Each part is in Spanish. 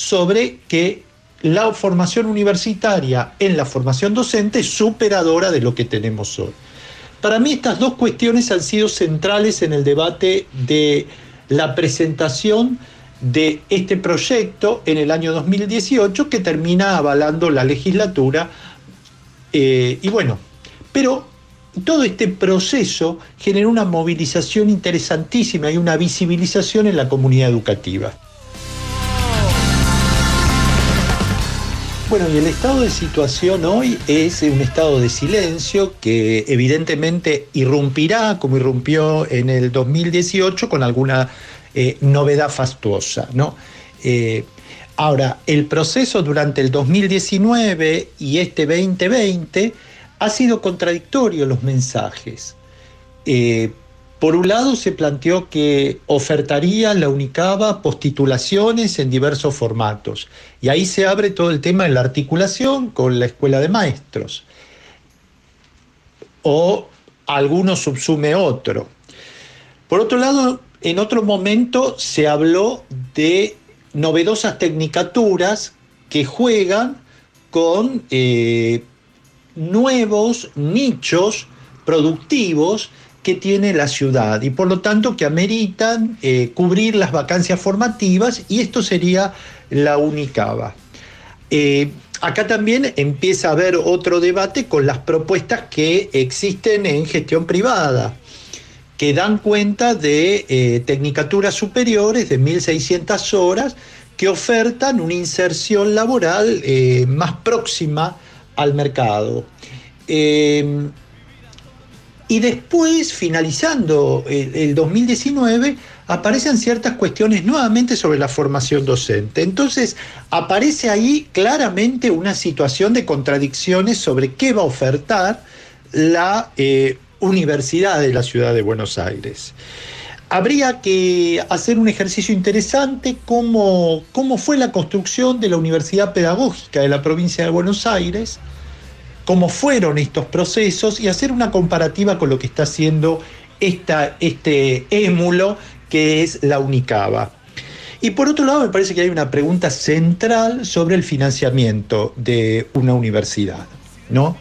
sobre que la formación universitaria en la formación docente es superadora de lo que tenemos hoy. Para mí estas dos cuestiones han sido centrales en el debate de la presentación de este proyecto en el año 2018 que termina avalando la legislatura. Eh, y bueno, pero todo este proceso generó una movilización interesantísima y una visibilización en la comunidad educativa. Bueno, y el estado de situación hoy es un estado de silencio que evidentemente irrumpirá como irrumpió en el 2018 con alguna eh, novedad fastuosa, ¿no? Eh, ahora, el proceso durante el 2019 y este 2020 ha sido contradictorio los mensajes. Eh, por un lado se planteó que ofertaría la UNICABA postitulaciones en diversos formatos y ahí se abre todo el tema de la articulación con la escuela de maestros. O alguno subsume otro. Por otro lado, en otro momento se habló de novedosas tecnicaturas que juegan con eh, nuevos nichos productivos que tiene la ciudad y por lo tanto que ameritan eh, cubrir las vacancias formativas y esto sería la UNICABA. Eh, acá también empieza a haber otro debate con las propuestas que existen en gestión privada, que dan cuenta de eh, tecnicaturas superiores de 1.600 horas que ofertan una inserción laboral más próxima al mercado. Y después, finalizando el, 2019, aparecen ciertas cuestiones nuevamente sobre la formación docente. Entonces, aparece ahí claramente una situación de contradicciones sobre qué va a ofertar la eh, Universidad de la Ciudad de Buenos Aires. Habría que hacer un ejercicio interesante como cómo fue la construcción de la Universidad Pedagógica de la provincia de Buenos Aires, cómo fueron estos procesos y hacer una comparativa con lo que está haciendo esta, este émulo que es la Unicaba. Y por otro lado, me parece que hay una pregunta central sobre el financiamiento de una universidad. ¿no?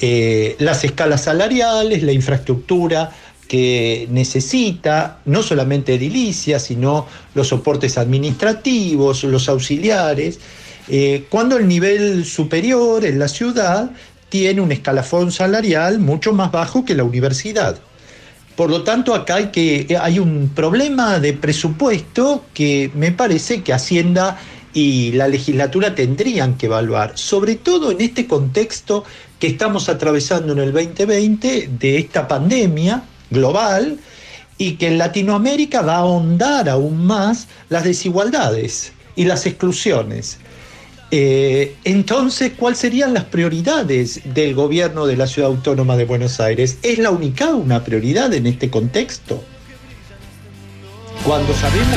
Eh, las escalas salariales, la infraestructura que necesita, no solamente edilicia, sino los soportes administrativos, los auxiliares, eh, cuando el nivel superior en la ciudad tiene un escalafón salarial mucho más bajo que la universidad. Por lo tanto, acá hay, que, hay un problema de presupuesto que me parece que Hacienda y la legislatura tendrían que evaluar, sobre todo en este contexto que estamos atravesando en el 2020 de esta pandemia global y que en Latinoamérica va a ahondar aún más las desigualdades y las exclusiones. Eh, entonces, ¿cuáles serían las prioridades del gobierno de la Ciudad Autónoma de Buenos Aires? ¿Es la única una prioridad en este contexto? Cuando sabemos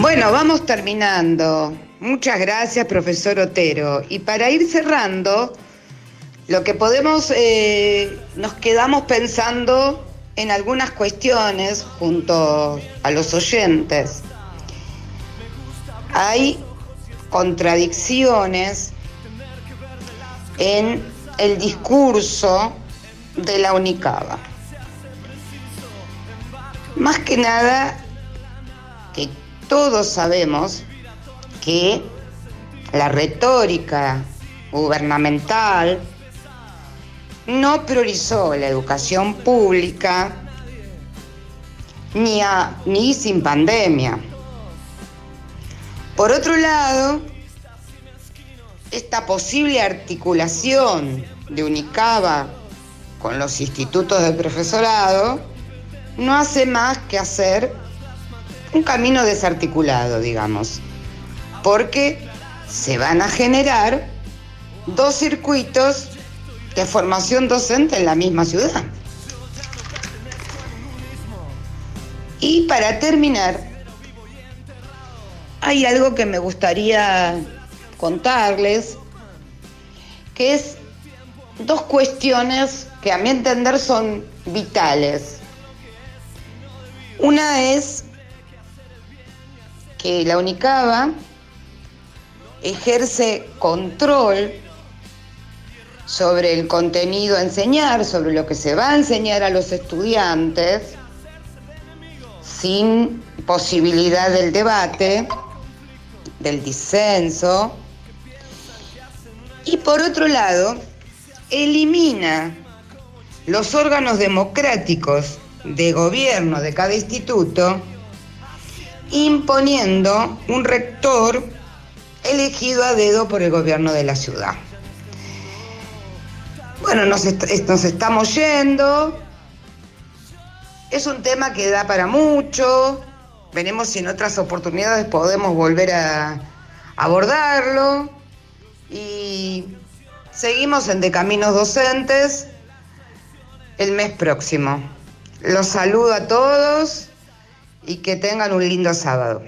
Bueno, vamos terminando. Muchas gracias, profesor Otero. Y para ir cerrando, lo que podemos, eh, nos quedamos pensando en algunas cuestiones junto a los oyentes. Hay contradicciones en el discurso de la UNICABA. Más que nada que todos sabemos que la retórica gubernamental no priorizó la educación pública ni, ni sin pandemia. Por otro lado, esta posible articulación de Unicaba con los institutos de profesorado no hace más que hacer un camino desarticulado, digamos, porque se van a generar dos circuitos de formación docente en la misma ciudad. Y para terminar, hay algo que me gustaría contarles, que es dos cuestiones que a mi entender son vitales. Una es que la UNICABA ejerce control sobre el contenido a enseñar, sobre lo que se va a enseñar a los estudiantes, sin posibilidad del debate, del disenso. Y por otro lado, elimina los órganos democráticos de gobierno de cada instituto, imponiendo un rector elegido a dedo por el gobierno de la ciudad. Bueno, nos, estamos yendo. Es un tema que da para mucho. Veremos si en otras oportunidades podemos volver a abordarlo. Y seguimos en De Caminos Docentes el mes próximo. Los saludo a todos y que tengan un lindo sábado.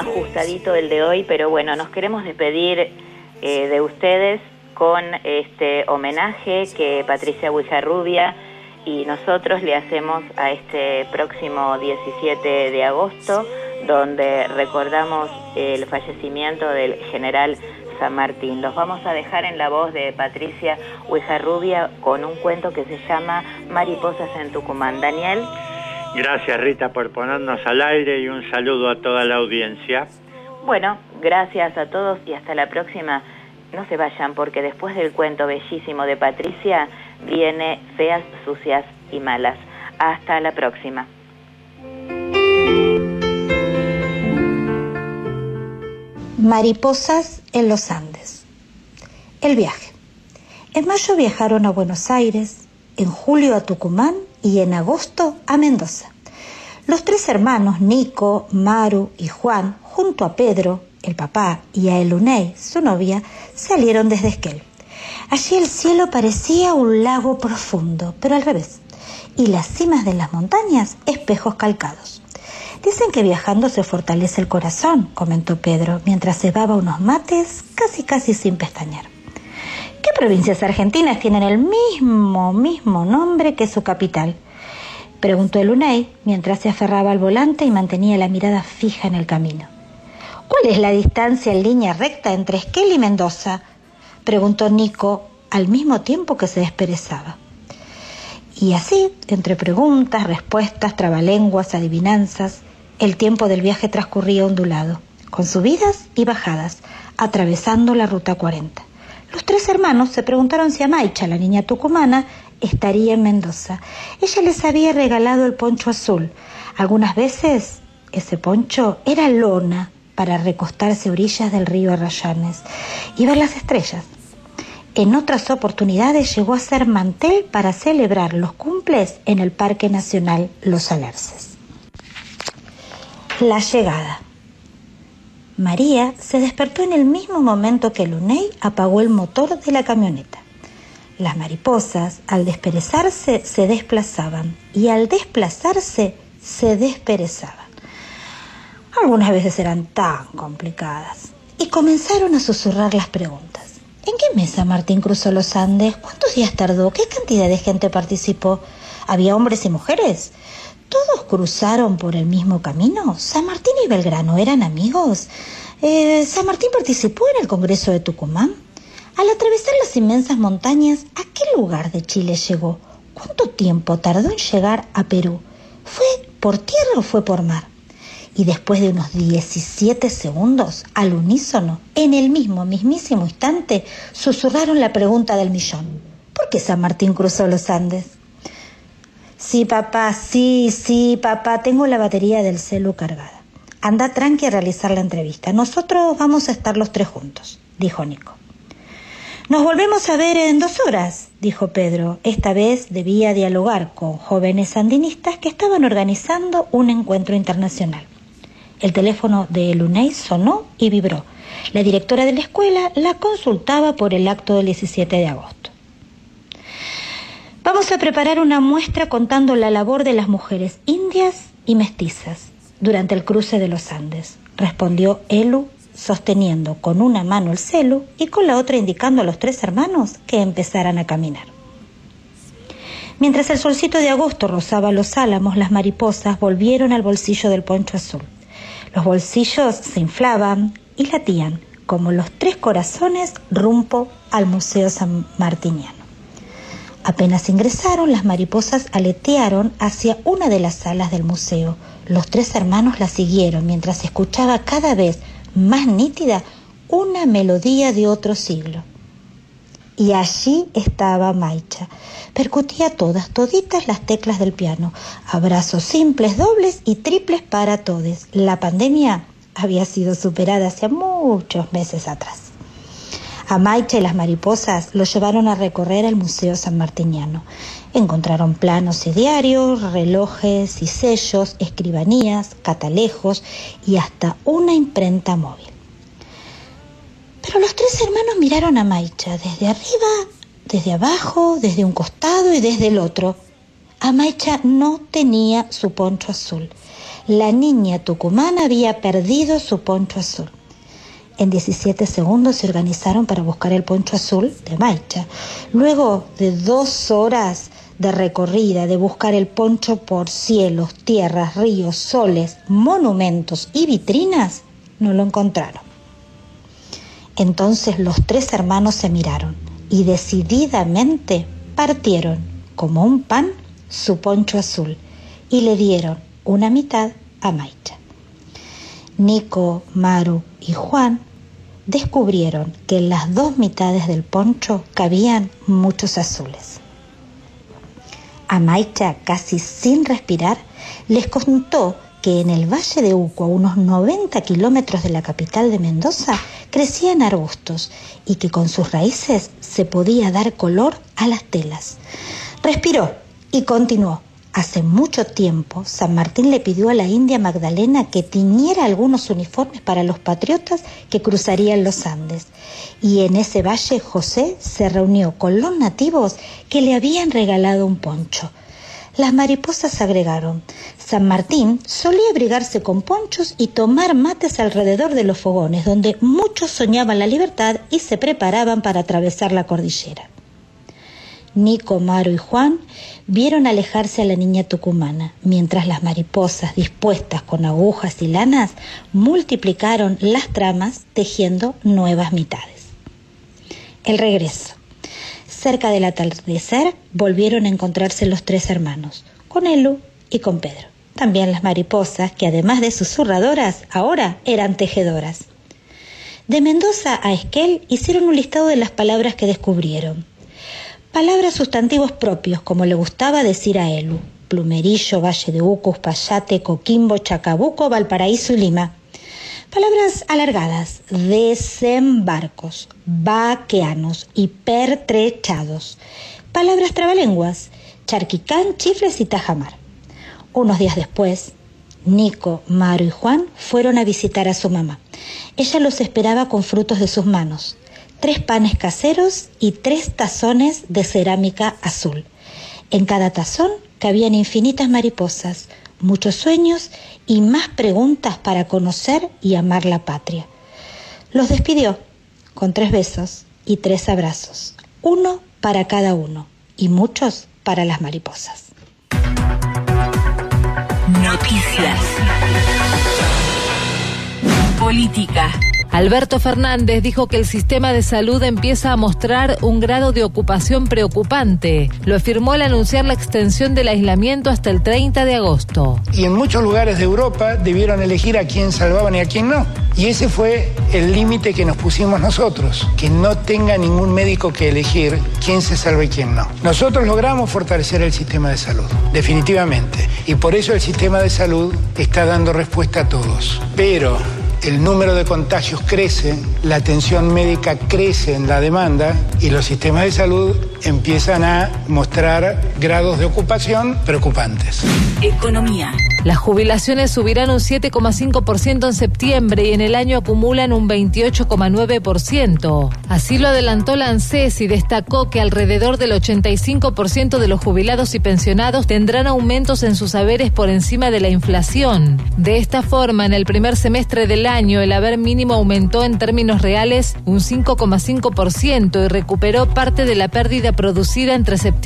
Ajustadito el de hoy, pero bueno, nos queremos despedir eh, de ustedes con este homenaje que Patricia Huijarrubia y nosotros le hacemos a este próximo 17 de agosto, donde recordamos el fallecimiento del general San Martín. Los vamos a dejar en la voz de Patricia Huijarrubia con un cuento que se llama Mariposas en Tucumán. Daniel. Gracias Rita por ponernos al aire y un saludo a toda la audiencia. Bueno, gracias a todos y hasta la próxima. No se vayan porque después del cuento bellísimo de Patricia viene Feas, Sucias y Malas. Hasta la próxima. Mariposas en los Andes. El viaje. En mayo viajaron a Buenos Aires, en julio a Tucumán y en agosto a Mendoza. Los tres hermanos, Nico, Maru y Juan, junto a Pedro, el papá, y a Elunei, su novia, salieron desde Esquel. Allí el cielo parecía un lago profundo, pero al revés, y las cimas de las montañas espejos calcados. Dicen que viajando se fortalece el corazón, comentó Pedro, mientras cebaba unos mates casi casi sin pestañear. ¿Qué provincias argentinas tienen el mismo, mismo nombre que su capital? Preguntó el Unai mientras se aferraba al volante y mantenía la mirada fija en el camino. ¿Cuál es la distancia en línea recta entre Esquel y Mendoza? Preguntó Nico al mismo tiempo que se desperezaba. Y así, entre preguntas, respuestas, trabalenguas, adivinanzas, el tiempo del viaje transcurría ondulado, con subidas y bajadas, atravesando la ruta 40. Los tres hermanos se preguntaron si Amaicha, la niña tucumana, estaría en Mendoza. Ella les había regalado el poncho azul. Algunas veces ese poncho era lona para recostarse a orillas del río Arrayanes y ver las estrellas. En otras oportunidades llegó a ser mantel para celebrar los cumples en el Parque Nacional Los Alerces. La llegada. María se despertó en el mismo momento que Luney apagó el motor de la camioneta. Las mariposas, al desperezarse, se desplazaban y al desplazarse, se desperezaban. Algunas veces eran tan complicadas. Y comenzaron a susurrar las preguntas. ¿En qué mesa Martín cruzó los Andes? ¿Cuántos días tardó? ¿Qué cantidad de gente participó? ¿Había hombres y mujeres? ¿Todos cruzaron por el mismo camino? ¿San Martín y Belgrano eran amigos? Eh, ¿San Martín participó en el Congreso de Tucumán? Al atravesar las inmensas montañas, ¿a qué lugar de Chile llegó? ¿Cuánto tiempo tardó en llegar a Perú? ¿Fue por tierra o fue por mar? Y después de unos 17 segundos, al unísono, en el mismo, mismísimo instante, susurraron la pregunta del millón. ¿Por qué San Martín cruzó los Andes? Sí, papá, sí, sí, papá, tengo la batería del celu cargada. Anda tranqui a realizar la entrevista. Nosotros vamos a estar los tres juntos, dijo Nico. Nos volvemos a ver en dos horas, dijo Pedro. Esta vez debía dialogar con jóvenes sandinistas que estaban organizando un encuentro internacional. El teléfono de Luney sonó y vibró. La directora de la escuela la consultaba por el acto del 17 de agosto. Vamos a preparar una muestra contando la labor de las mujeres indias y mestizas durante el cruce de los Andes, respondió Elu sosteniendo con una mano el celu y con la otra indicando a los tres hermanos que empezaran a caminar. Mientras el solcito de agosto rozaba los álamos, las mariposas volvieron al bolsillo del poncho azul. Los bolsillos se inflaban y latían como los tres corazones rumbo al Museo San Martiniano. Apenas ingresaron, las mariposas aletearon hacia una de las salas del museo. Los tres hermanos la siguieron mientras escuchaba cada vez más nítida una melodía de otro siglo. Y allí estaba Maicha. Percutía todas, toditas las teclas del piano. Abrazos simples, dobles y triples para todos. La pandemia había sido superada hace muchos meses atrás. A y las mariposas lo llevaron a recorrer el Museo San Martiniano. Encontraron planos y diarios, relojes y sellos, escribanías, catalejos y hasta una imprenta móvil. Pero los tres hermanos miraron a Maicha desde arriba, desde abajo, desde un costado y desde el otro. Amaicha no tenía su poncho azul. La niña tucumana había perdido su poncho azul. En 17 segundos se organizaron para buscar el poncho azul de Maicha. Luego de dos horas de recorrida, de buscar el poncho por cielos, tierras, ríos, soles, monumentos y vitrinas, no lo encontraron. Entonces los tres hermanos se miraron y decididamente partieron, como un pan, su poncho azul y le dieron una mitad a Maicha. Nico, Maru y Juan descubrieron que en las dos mitades del poncho cabían muchos azules. A Maicha, casi sin respirar, les contó que en el Valle de Uco, a unos 90 kilómetros de la capital de Mendoza, crecían arbustos y que con sus raíces se podía dar color a las telas. Respiró y continuó. Hace mucho tiempo, San Martín le pidió a la India Magdalena que tiñera algunos uniformes para los patriotas que cruzarían los Andes. Y en ese valle José se reunió con los nativos que le habían regalado un poncho. Las mariposas agregaron, San Martín solía abrigarse con ponchos y tomar mates alrededor de los fogones, donde muchos soñaban la libertad y se preparaban para atravesar la cordillera. Nico, Maro y Juan vieron alejarse a la niña tucumana, mientras las mariposas, dispuestas con agujas y lanas, multiplicaron las tramas tejiendo nuevas mitades. El regreso. Cerca del atardecer volvieron a encontrarse los tres hermanos, con Elu y con Pedro. También las mariposas, que además de susurradoras, ahora eran tejedoras. De Mendoza a Esquel hicieron un listado de las palabras que descubrieron. Palabras sustantivos propios, como le gustaba decir a Elu. Plumerillo, Valle de Ucos, Payate, Coquimbo, Chacabuco, Valparaíso y Lima. Palabras alargadas, desembarcos, vaqueanos y pertrechados. Palabras trabalenguas, charquicán, chifles y tajamar. Unos días después, Nico, Maro y Juan fueron a visitar a su mamá. Ella los esperaba con frutos de sus manos tres panes caseros y tres tazones de cerámica azul. En cada tazón cabían infinitas mariposas, muchos sueños y más preguntas para conocer y amar la patria. Los despidió con tres besos y tres abrazos, uno para cada uno y muchos para las mariposas. Noticias. Política. Alberto Fernández dijo que el sistema de salud empieza a mostrar un grado de ocupación preocupante. Lo afirmó al anunciar la extensión del aislamiento hasta el 30 de agosto. Y en muchos lugares de Europa debieron elegir a quién salvaban y a quién no. Y ese fue el límite que nos pusimos nosotros, que no tenga ningún médico que elegir quién se salva y quién no. Nosotros logramos fortalecer el sistema de salud, definitivamente. Y por eso el sistema de salud está dando respuesta a todos. Pero el número de contagios crece, la atención médica crece en la demanda y los sistemas de salud empiezan a mostrar grados de ocupación preocupantes. Economía. Las jubilaciones subirán un 7,5% en septiembre y en el año acumulan un 28,9%. Así lo adelantó la y destacó que alrededor del 85% de los jubilados y pensionados tendrán aumentos en sus saberes por encima de la inflación. De esta forma, en el primer semestre del año, el haber mínimo aumentó en términos reales un 5,5% y recuperó parte de la pérdida producida entre septiembre